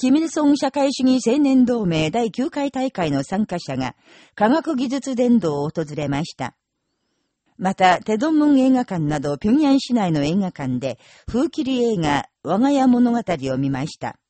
キミルソン社会主義青年同盟第9回大会の参加者が科学技術伝道を訪れました。また、テドンムン映画館など平壌市内の映画館で、風切り映画、我が家物語を見ました。